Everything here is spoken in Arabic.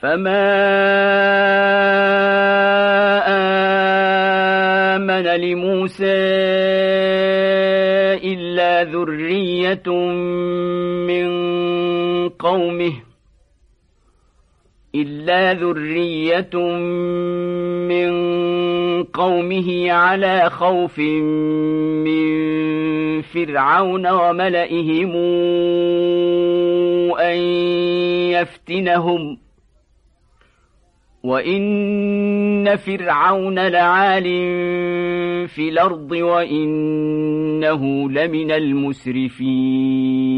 فما آمن لموسى إلا ذرية من قومه إلا ذرية من قومه على خوف من فرعون وملئهم أن يفتنهم ۖ وإن فرعون لعال في الأرض وإنه لمن المسرفين